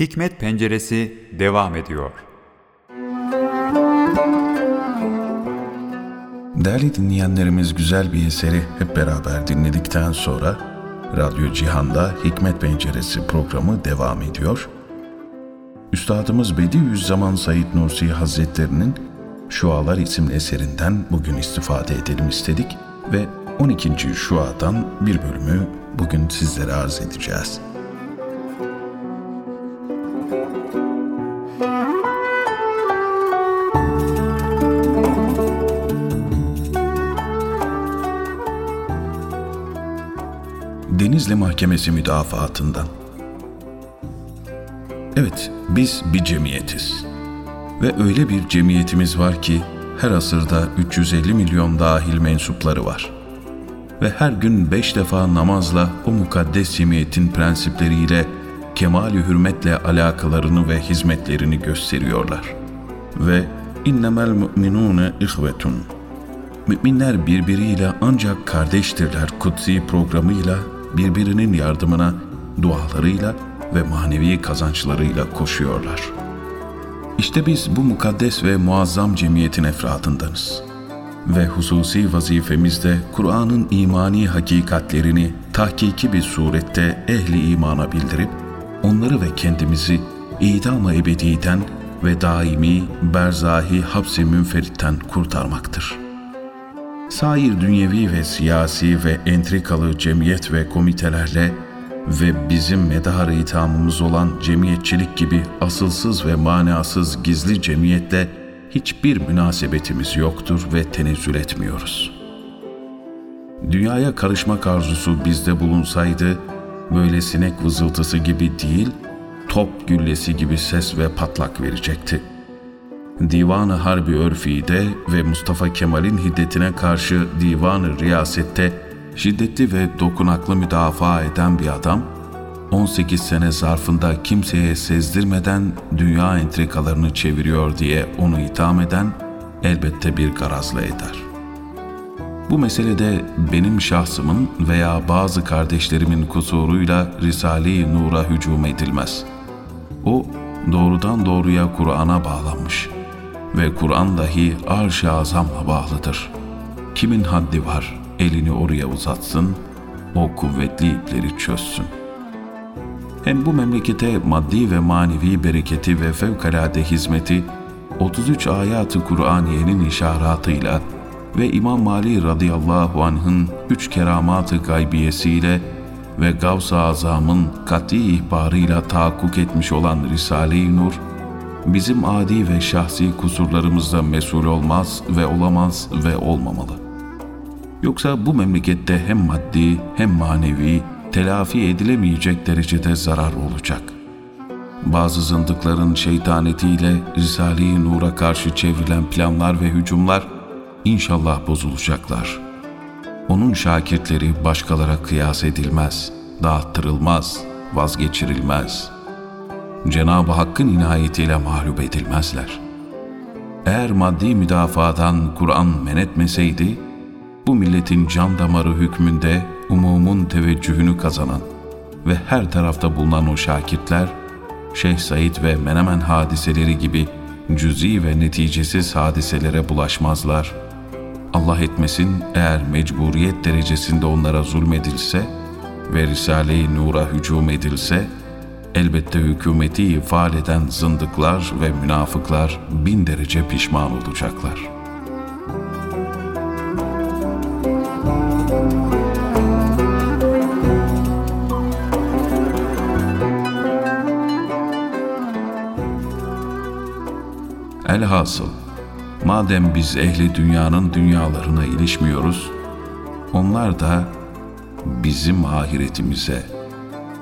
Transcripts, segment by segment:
Hikmet Penceresi devam ediyor. Değerli dinleyenlerimiz güzel bir eseri hep beraber dinledikten sonra Radyo Cihan'da Hikmet Penceresi programı devam ediyor. Üstadımız Bediüzzaman Said Nursi Hazretlerinin Şualar isimli eserinden bugün istifade edelim istedik ve 12. Şua'dan bir bölümü bugün sizlere arz edeceğiz. Denizli Mahkemesi müdafaatından. Evet, biz bir cemiyetiz. Ve öyle bir cemiyetimiz var ki her asırda 350 milyon dahil mensupları var. Ve her gün beş defa namazla o mukaddes cemiyetin prensipleriyle kemali hürmetle alakalarını ve hizmetlerini gösteriyorlar. Ve innemel mu'minune ihvetun. Müminler birbiriyle ancak kardeştirler kutsi programıyla birbirinin yardımına, dualarıyla ve manevi kazançlarıyla koşuyorlar. İşte biz bu mukaddes ve muazzam cemiyetin efradındanız. Ve hususi vazifemizde Kur'an'ın imani hakikatlerini tahkiki bir surette ehli imana bildirip, onları ve kendimizi idam-ı ebediden ve daimi berzahi hapsi münferitten kurtarmaktır.'' Sair dünyevi ve siyasi ve entrikalı cemiyet ve komitelerle ve bizim medar ithamımız olan cemiyetçilik gibi asılsız ve manasız gizli cemiyetle hiçbir münasebetimiz yoktur ve tenezzül etmiyoruz. Dünyaya karışmak arzusu bizde bulunsaydı, böyle sinek vızıltısı gibi değil, top güllesi gibi ses ve patlak verecekti.'' Divan-ı Harbi Örfi'de ve Mustafa Kemal'in hiddetine karşı Divan-ı Riyaset'te şiddetli ve dokunaklı müdafaa eden bir adam, 18 sene zarfında kimseye sezdirmeden dünya entrikalarını çeviriyor diye onu itham eden elbette bir garazla eder. Bu meselede benim şahsımın veya bazı kardeşlerimin kusuruyla Risale-i Nur'a hücum edilmez. O doğrudan doğruya Kur'an'a bağlanmış ve Kur'an dahi arş-ı azamla bağlıdır. Kimin haddi var, elini oraya uzatsın, o kuvvetli ipleri çözsün. Hem bu memlekete maddi ve manevi bereketi ve fevkalade hizmeti 33 ayatı Kur'aniyenin işaratıyla ve İmam Mali radıyallahu anh'ın üç keramatı gaybiyesiyle ve Gavs-ı Azam'ın kat'i ihbarıyla tahakkuk etmiş olan Risale-i Nur, bizim adi ve şahsi kusurlarımızda mesul olmaz ve olamaz ve olmamalı. Yoksa bu memlekette hem maddi hem manevi telafi edilemeyecek derecede zarar olacak. Bazı zındıkların şeytanetiyle Risale-i Nur'a karşı çevrilen planlar ve hücumlar inşallah bozulacaklar. Onun şakirtleri başkalara kıyas edilmez, dağıttırılmaz, vazgeçirilmez.'' Cenab-ı Hakk'ın inayetiyle mağlup edilmezler. Eğer maddi müdafadan Kur'an men etmeseydi, bu milletin can damarı hükmünde umumun teveccühünü kazanan ve her tarafta bulunan o şakirtler, Şeyh Said ve Menemen hadiseleri gibi cüzi ve neticesiz hadiselere bulaşmazlar. Allah etmesin eğer mecburiyet derecesinde onlara zulmedilse ve Risale-i Nur'a hücum edilse, elbette hükümeti ifade eden zındıklar ve münafıklar bin derece pişman olacaklar. Elhasıl, madem biz ehli dünyanın dünyalarına ilişmiyoruz, onlar da bizim ahiretimize,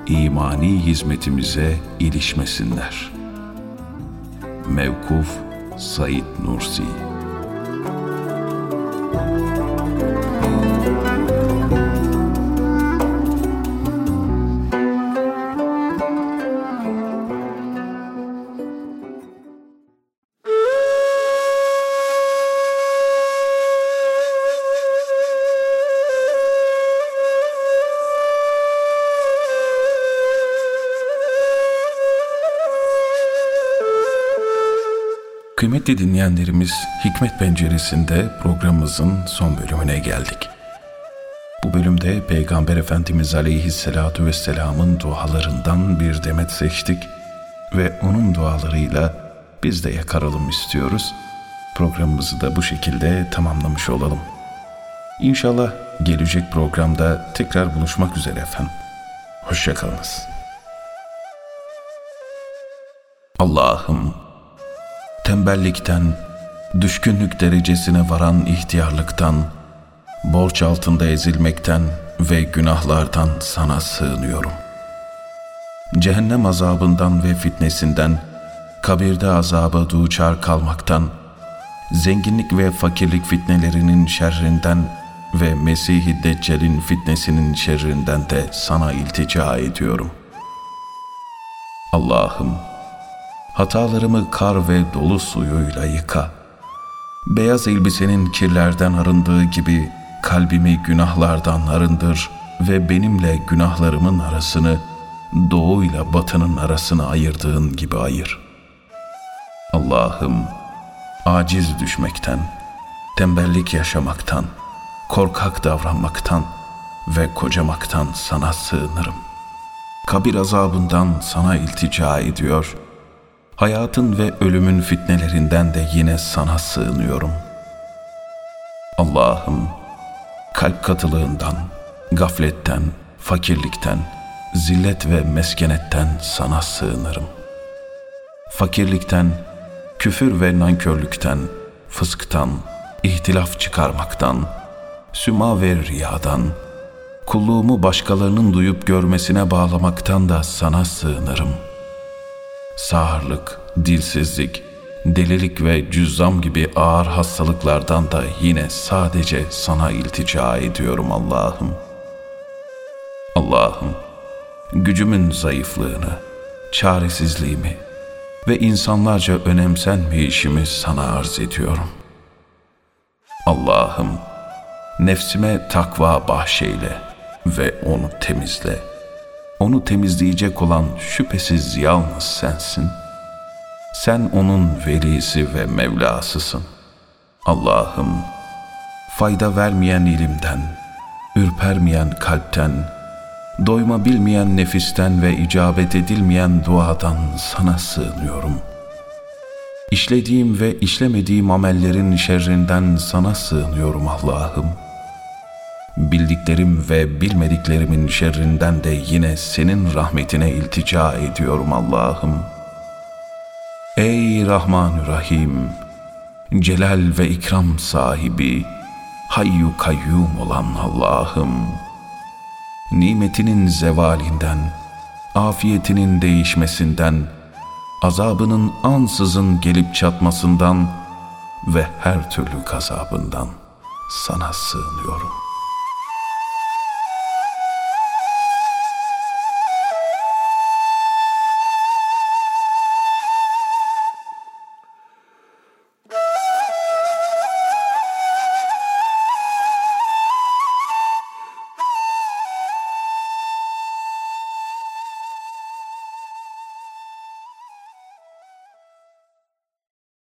imani hizmetimize ilişmesinler. Mevkuf Said Nursi Kıymetli dinleyenlerimiz Hikmet Penceresi'nde programımızın son bölümüne geldik. Bu bölümde Peygamber Efendimiz Aleyhisselatü Vesselam'ın dualarından bir demet seçtik ve onun dualarıyla biz de yakaralım istiyoruz. Programımızı da bu şekilde tamamlamış olalım. İnşallah gelecek programda tekrar buluşmak üzere efendim. Hoşçakalınız. Allah'ım tembellikten, düşkünlük derecesine varan ihtiyarlıktan, borç altında ezilmekten ve günahlardan sana sığınıyorum. Cehennem azabından ve fitnesinden, kabirde azaba duçar kalmaktan, zenginlik ve fakirlik fitnelerinin şerrinden ve Mesih-i Deccal'in fitnesinin şerrinden de sana iltica ediyorum. Allah'ım, hatalarımı kar ve dolu suyuyla yıka. Beyaz elbisenin kirlerden arındığı gibi kalbimi günahlardan arındır ve benimle günahlarımın arasını doğuyla batının arasını ayırdığın gibi ayır. Allah'ım, aciz düşmekten, tembellik yaşamaktan, korkak davranmaktan ve kocamaktan sana sığınırım. Kabir azabından sana iltica ediyor, hayatın ve ölümün fitnelerinden de yine sana sığınıyorum. Allah'ım, kalp katılığından, gafletten, fakirlikten, zillet ve meskenetten sana sığınırım. Fakirlikten, küfür ve nankörlükten, fısktan, ihtilaf çıkarmaktan, süma ve riyadan, kulluğumu başkalarının duyup görmesine bağlamaktan da sana sığınırım. Sağırlık, dilsizlik, delilik ve cüzzam gibi ağır hastalıklardan da yine sadece sana iltica ediyorum Allah'ım. Allah'ım, gücümün zayıflığını, çaresizliğimi ve insanlarca önemsenmeyişimi sana arz ediyorum. Allah'ım, nefsime takva bahşeyle ve onu temizle. Onu temizleyecek olan şüphesiz yalnız sensin. Sen onun velisi ve Mevlasısın. Allah'ım, fayda vermeyen ilimden, ürpermeyen kalpten, doyma bilmeyen nefisten ve icabet edilmeyen duadan sana sığınıyorum. İşlediğim ve işlemediğim amellerin şerrinden sana sığınıyorum Allah'ım. Bildiklerim ve bilmediklerimin şerrinden de yine senin rahmetine iltica ediyorum Allah'ım. Ey Rahman Rahim, celal ve ikram sahibi, hayyu kayyum olan Allah'ım, nimetinin zevalinden, afiyetinin değişmesinden, azabının ansızın gelip çatmasından ve her türlü gazabından sana sığınıyorum.''